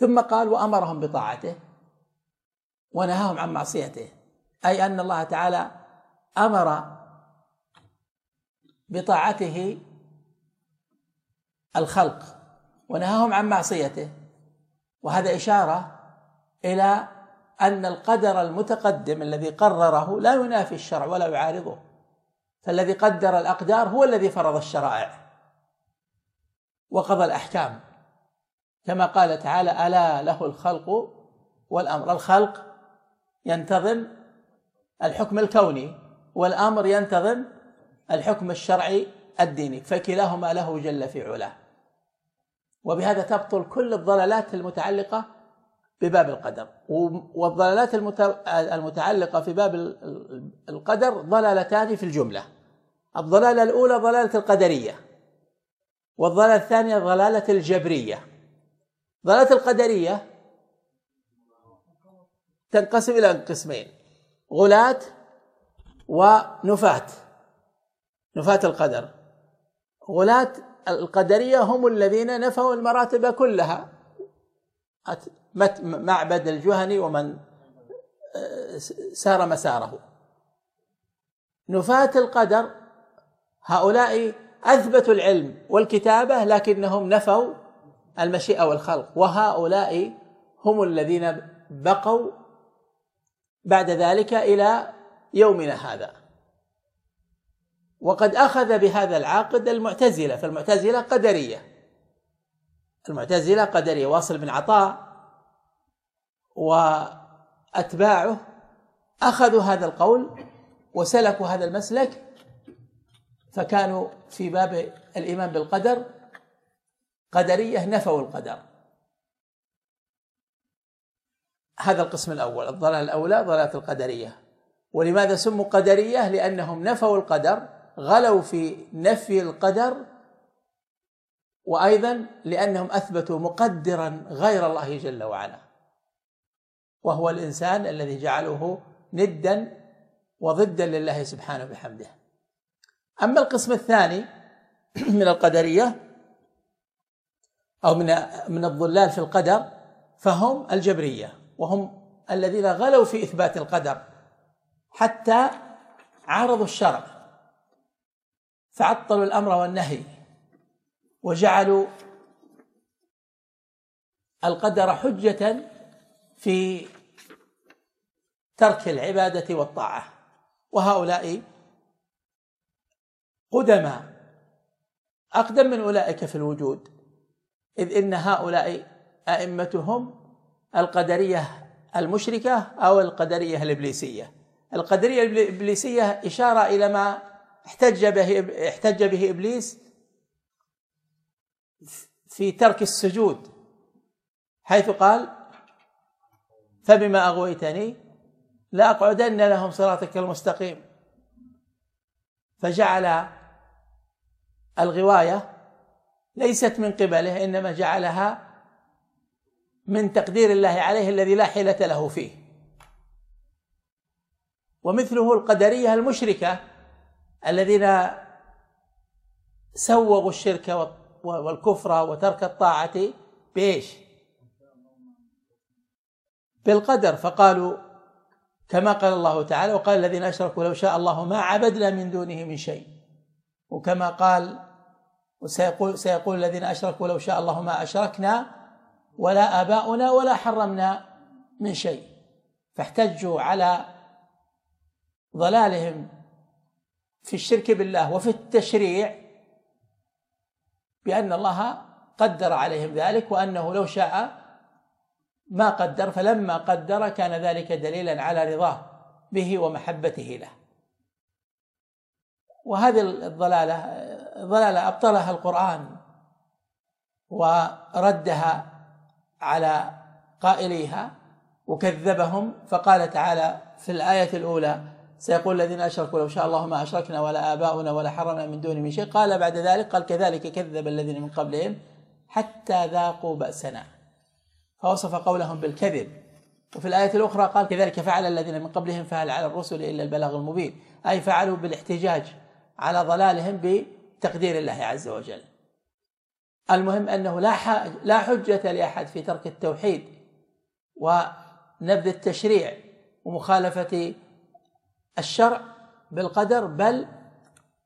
ثم قال وأمرهم بطاعته ونهاهم عن معصيته أي أن الله تعالى أمر بطاعته الخلق ونهاهم عن معصيته. وهذا إشارة إلى أن القدر المتقدم الذي قرره لا ينافي الشرع ولا يعارضه فالذي قدر الأقدار هو الذي فرض الشرائع وقضى الأحكام. كما قال تعالى ألا له الخلق والأمر. الخلق ينتظم الحكم الكوني والأمر ينتظم الحكم الشرعي الديني فكلاهما له جل في علاه. وبهذا تبطل كل الضلالات المتعلقة بباب القدر. والضلالات المتعلقة في باب القدر ضلالتان في الجملة. الضلالة الأولى ضلالة القدرية والضلالة الثانية ضلالة الجبرية. ضلالة القدرية تنقسم إلى قسمين غلاة ونفاة نفاة القدر. غلاة القدرية هم الذين نفوا المراتب كلها. معبد الجهني ومن آه، سار مساره. نفاة القدر هؤلاء أثبتوا العلم والكتابة لكنهم نفوا المشيئة والخلق. وهؤلاء هم الذين بقوا بعد ذلك إلى يومنا هذا. وقد أخذ بهذا العقد المعتزلة فالمعتزلة قدرية. المعتزلة قدرية. واصل بن عطاء وأتباعه أخذوا هذا القول وسلكوا هذا المسلك فكانوا في باب الإيمان بالقدر. قدرية نفوا القدر. هذا القسم الأول الضلال الأولى ضلالة القدرية. ولماذا سموا قدرية؟ لأنهم نفوا القدر غلوا في نفي القدر وأيضا لأنهم أثبتوا مقدرا غير الله جل وعلا. وهو الإنسان الذي جعله ندا وضدا لله سبحانه بحمده أما القسم الثاني من القدرية أو من من الضلال في القدر فهم الجبرية وهم الذين غلوا في إثبات القدر حتى عارضوا الشرع فعطلوا الأمر والنهي وجعلوا القدر حجة في ترك العبادة والطاعة. وهؤلاء قدمى أقدم من أولئك في الوجود. إذ إن هؤلاء أئمتهم القدرية المشركة أو القدرية الإبليسية. القدرية الإبليسية إشارة إلى ما احتج به احتج به إبليس في ترك السجود حيث قال فبما أغويتني لأقعدن لهم صراطك المستقيم. فجعل الغواية ليست من قبله إنما جعلها من تقدير الله عليه الذي لا حيلة له فيه. ومثله القدرية المشركة الذين سوغوا الشرك والكفر وترك الطاعة بإيش؟ بالقدر. فقالوا كما قال الله تعالى وقال الذين أشركوا لو شاء الله ما عبدنا من دونه من شيء. وكما قال وسيقول سيقول الذين أشركوا لو شاء الله ما أشركنا ولا آباؤنا ولا حرمنا من شيء. فاحتجوا على ضلالهم في الشرك بالله وفي التشريع بأن الله قدر عليهم ذلك وأنه لو شاء ما قدر فلما قدر كان ذلك دليلا على رضاه به ومحبته له. وهذه الضلالة ضلالة أبطلها القرآن وردها على قائليها وكذبهم فقال تعالى في الآية الأولى سيقول الذين أشركوا لو شاء الله ما أشركنا ولا آباؤنا ولا حرمنا من دون من شيء. قال بعد ذلك قال كذلك كذب الذين من قبلهم حتى ذاقوا بأسنا. فوصف قولهم بالكذب. وفي الآية الأخرى قال كذلك فعل الذين من قبلهم فهل على الرسل إلا البلاغ المبين. أي فعلوا بالاحتجاج على ضلالهم تقدير الله عز وجل. المهم أنه لا لا حجة لأحد في ترك التوحيد ونبذ التشريع ومخالفة الشرع بالقدر بل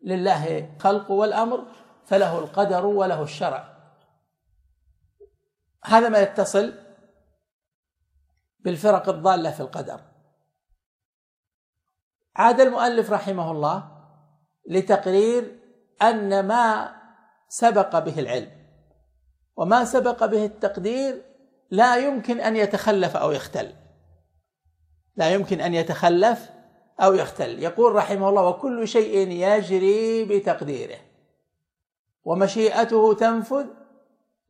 لله خلق والأمر فله القدر وله الشرع. هذا ما يتصل بالفرق الضالة في القدر. عاد المؤلف رحمه الله لتقرير أن ما سبق به العلم وما سبق به التقدير لا يمكن أن يتخلف أو يختل. لا يمكن أن يتخلف أو يختل. يقول رحمه الله وكل شيء يجري بتقديره. ومشيئته تنفذ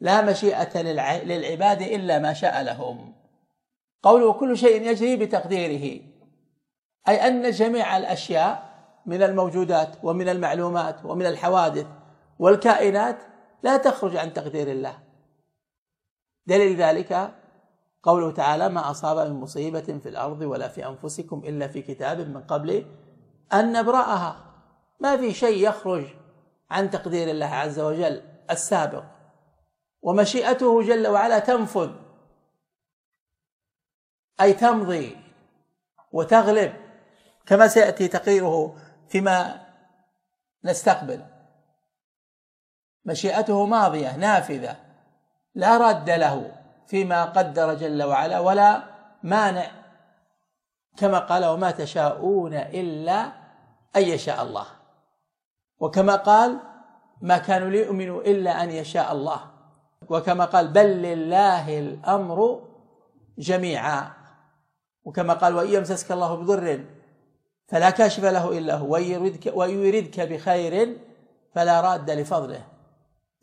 لا مشيئة للعباد إلا ما شاء لهم. قوله وكل شيء يجري بتقديره أي أن جميع الأشياء من الموجودات ومن المعلومات ومن الحوادث والكائنات لا تخرج عن تقدير الله. دليل ذلك قوله تعالى ما أصاب من مصيبة في الأرض ولا في أنفسكم إلا في كتاب من قبل أن نبرأها. ما في شيء يخرج عن تقدير الله عز وجل السابق. ومشيئته جل وعلا تنفذ أي تمضي وتغلب كما سيأتي تقريره فيما نستقبل. مشيئته ماضية نافذة لا رد له فيما قدر جل وعلا ولا مانع كما قال وما تشاءون إلا أن يشاء الله وكما قال ما كانوا ليؤمنوا إلا أن يشاء الله وكما قال بل لله الأمر جميعا وكما قال وإن يمسسك الله بضر فلا كاشف له إلا هو ويردك بخير فلا راد لفضله.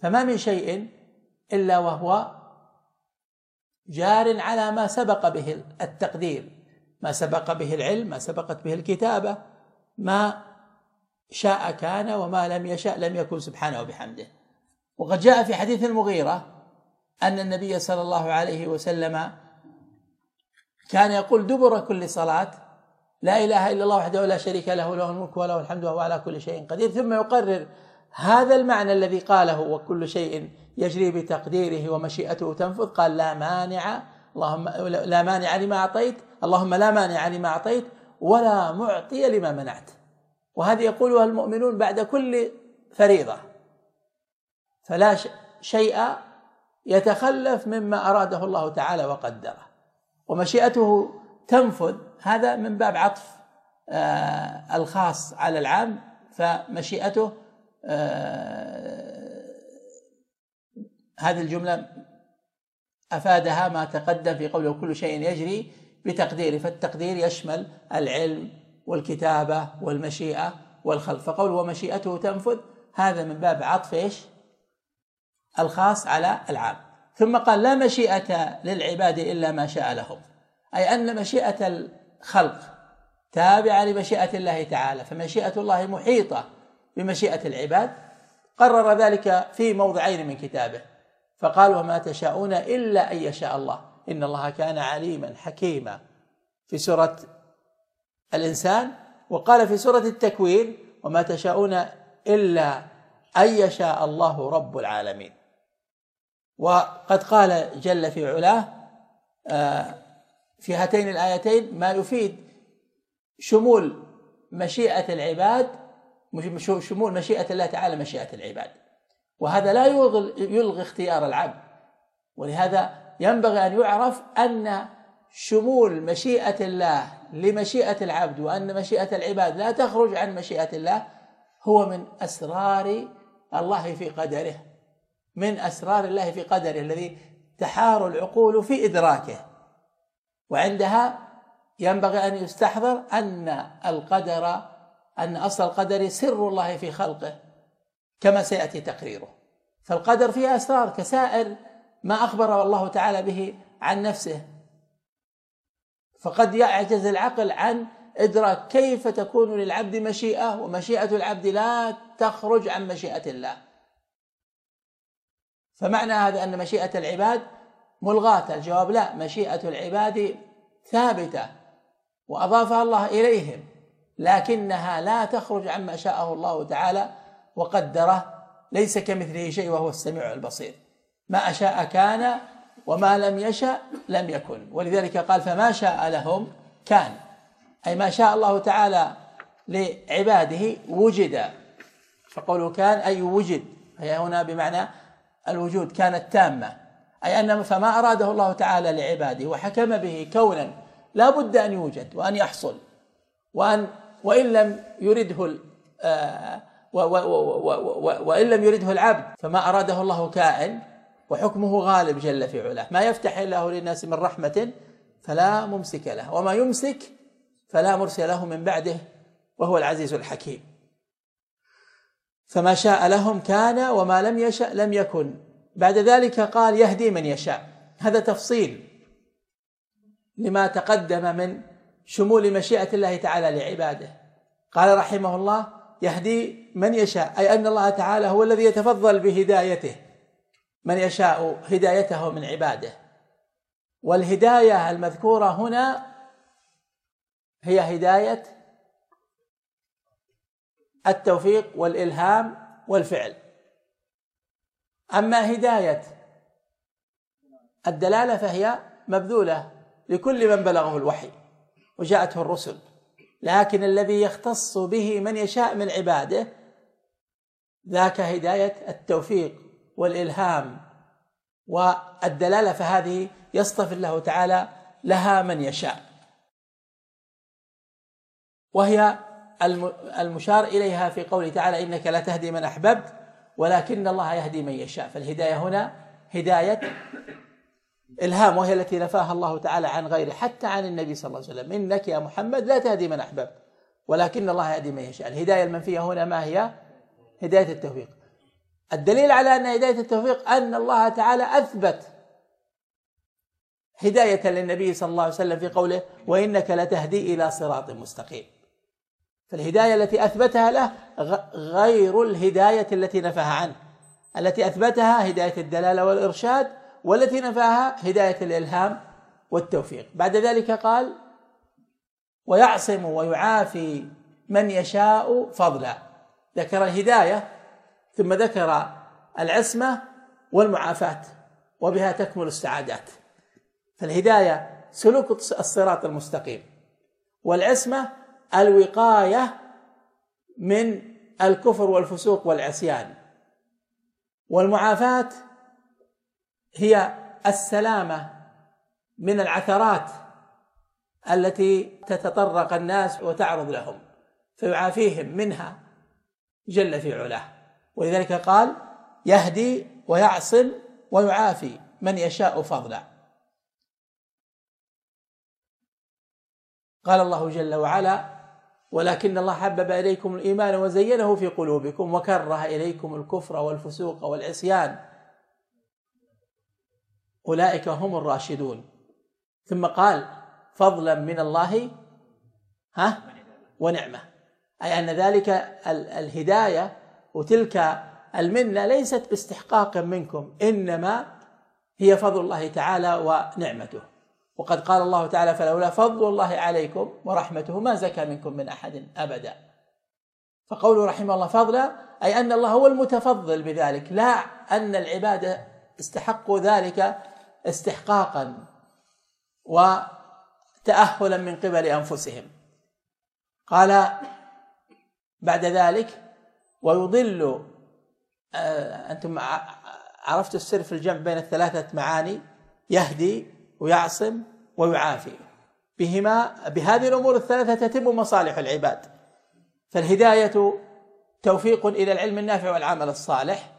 فما من شيء إلا وهو جار على ما سبق به التقدير ما سبق به العلم ما سبقت به الكتابة ما شاء كان وما لم يشاء لم يكن سبحانه وبحمده. وقد جاء في حديث المغيرة أن النبي صلى الله عليه وسلم كان يقول دبر كل صلاة لا إله إلا الله وحده لا شريك له له الملك وله الحمد وهو على كل شيء قدير. ثم يقرر هذا المعنى الذي قاله وكل شيء يجري بتقديره ومشيئته تنفذ. قال لا مانع اللهم لا مانع لما أعطيت اللهم لا مانع لما أعطيت ولا معطي لما منعت. وهذه يقولها المؤمنون بعد كل فريضة. فلا شيء يتخلف مما أراده الله تعالى وقدره. ومشيئته تنفذ هذا من باب عطف آه، الخاص على العام فمشيئته آه، هذه الجملة أفادها ما تقدم في قوله كل شيء يجري بتقديره فالتقدير يشمل العلم والكتابة والمشيئة والخلق. فقوله ومشيئته تنفذ هذا من باب عطف إيش؟ الخاص على العام. ثم قال لا مشيئة للعباد إلا ما شاء لهم. أي أن مشيئة الخلق تابعة لمشيئة الله تعالى فمشيئة الله محيطة بمشيئة العباد. قرر ذلك في موضعين من كتابه فقال وما تشاءون إلا أن يشاء الله. إن الله كان عليما حكيما. في سورة الإنسان وقال في سورة التكوين وما تشاءون إلا أن يشاء الله رب العالمين. وقد قال جل في علاه آه، في هاتين الآيتين ما يفيد شمول مشيئة العباد شمول مشيئة الله تعالى مشيئة العباد. وهذا لا يلغي اختيار العبد. ولهذا ينبغي أن يعرف أن شمول مشيئة الله لمشيئة العبد وأن مشيئة العباد لا تخرج عن مشيئة الله هو من أسرار الله في قدره من أسرار الله في قدره الذي تحار العقول في إدراكه. وعندها ينبغي أن يستحضر أن القدر أن أصل القدر سر الله في خلقه كما سيأتي تقريره. فالقدر فيه أسرار كسائر ما أخبر الله تعالى به عن نفسه. فقد يعجز العقل عن إدراك كيف تكون للعبد مشيئة ومشيئة العبد لا تخرج عن مشيئة الله. فمعنى هذا أن مشيئة العباد ملغاة الجواب لا مشيئة العباد ثابتة وأضافها الله إليهم لكنها لا تخرج عما شاءه الله تعالى وقدره ليس كمثله شيء وهو السميع البصير. ما أشاء كان وما لم يشأ لم يكن. ولذلك قال فما شاء لهم كان. أي ما شاء الله تعالى لعباده وجد. فقوله كان أي وجد هي هنا بمعنى الوجود كانت تامة. أي أن فما أراده الله تعالى لعباده وحكم به كونا لا بد أن يوجد وأن يحصل وأن وإن لم يرده آه، وإن لم يرده العبد فما أراده الله كائن وحكمه غالب جل في علاه ما يفتح الله للناس من رحمة فلا ممسك له وما يمسك فلا مرسل له من بعده وهو العزيز الحكيم فما شاء لهم كان وما لم يشأ لم يكن بعد ذلك قال يهدي من يشاء. هذا تفصيل لما تقدم من شمول مشيئة الله تعالى لعباده. قال رحمه الله يهدي من يشاء أي أن الله تعالى هو الذي يتفضل بهدايته. من يشاء هدايته من عباده. والهداية المذكورة هنا هي هداية التوفيق والإلهام والفعل. أما هداية الدلالة فهي مبذولة لكل من بلغه الوحي وجاءته الرسل. لكن الذي يختص به من يشاء من عباده ذاك هداية التوفيق والإلهام. والدلالة فهذه يصطفي الله تعالى لها من يشاء. وهي المشار إليها في قوله تعالى إنك لا تهدي من أحببت. ولكن الله يهدي من يشاء. فالهداية هنا هداية إلهام وهي التي نفاها الله تعالى عن غيره حتى عن النبي صلى الله عليه وسلم. إنك يا محمد لا تهدي من أحببت ولكن الله يهدي من يشاء. الهداية المنفية هنا ما هي؟ هداية التوفيق. الدليل على أن هداية التوفيق أن الله تعالى أثبت هداية للنبي صلى الله عليه وسلم في قوله وإنك لتهدي إلى صراط مستقيم. فالهداية التي أثبتها له غير الهداية التي نفاها عنه. التي أثبتها هداية الدلالة والإرشاد والتي نفاها هداية الإلهام والتوفيق. بعد ذلك قال ويعصم ويعافي من يشاء فضلا. ذكر الهداية ثم ذكر العصمة والمعافاة وبها تكمل السعادات. فالهداية سلوك الصراط المستقيم. والعصمة الوقاية من الكفر والفسوق والعصيان. والمعافاة هي السلامة من العثرات التي تتطرق الناس وتعرض لهم فيعافيهم منها جل في علاه. ولذلك قال يهدي ويعصم ويعافي من يشاء فضلا. قال الله جل وعلا ولكن الله حبب إليكم الإيمان وزينه في قلوبكم وكره إليكم الكفر والفسوق والعصيان. أولئك هم الراشدون. ثم قال فضلا من الله ها؟ ونعمة. أي أن ذلك الهداية وتلك المنة ليست باستحقاق منكم إنما هي فضل الله تعالى ونعمته. وقد قال الله تعالى فلولا فضل الله عليكم ورحمته ما زكى منكم من أحد أبدا. فقوله رحمه الله فضلا أي أن الله هو المتفضل بذلك لا أن العبادة استحقوا ذلك استحقاقا وتاهلا من قبل أنفسهم. قال بعد ذلك ويضل آه، أنتم عرفتوا السر في الجمع بين الثلاثة معاني يهدي ويعصم ويعافي. بهما بهذه الأمور الثلاثة تتم مصالح العباد. فالهداية توفيق إلى العلم النافع والعمل الصالح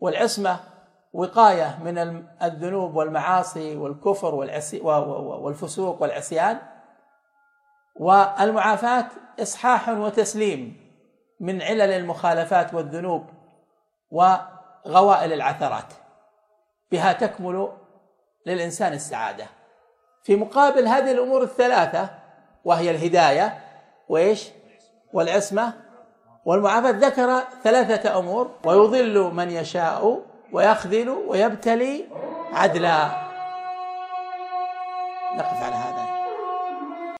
والعصمة وقاية من الذنوب والمعاصي والكفر والفسوق والعصيان والمعافاة إصحاح وتسليم من علل المخالفات والذنوب وغوائل العثرات. بها تكمل للإنسان السعادة. في مقابل هذه الأمور الثلاثة وهي الهداية وإيش؟ والعصمة والمعافاة ذكر ثلاثة أمور ويضل من يشاء ويخذل ويبتلي عدلا. نقف على هذا.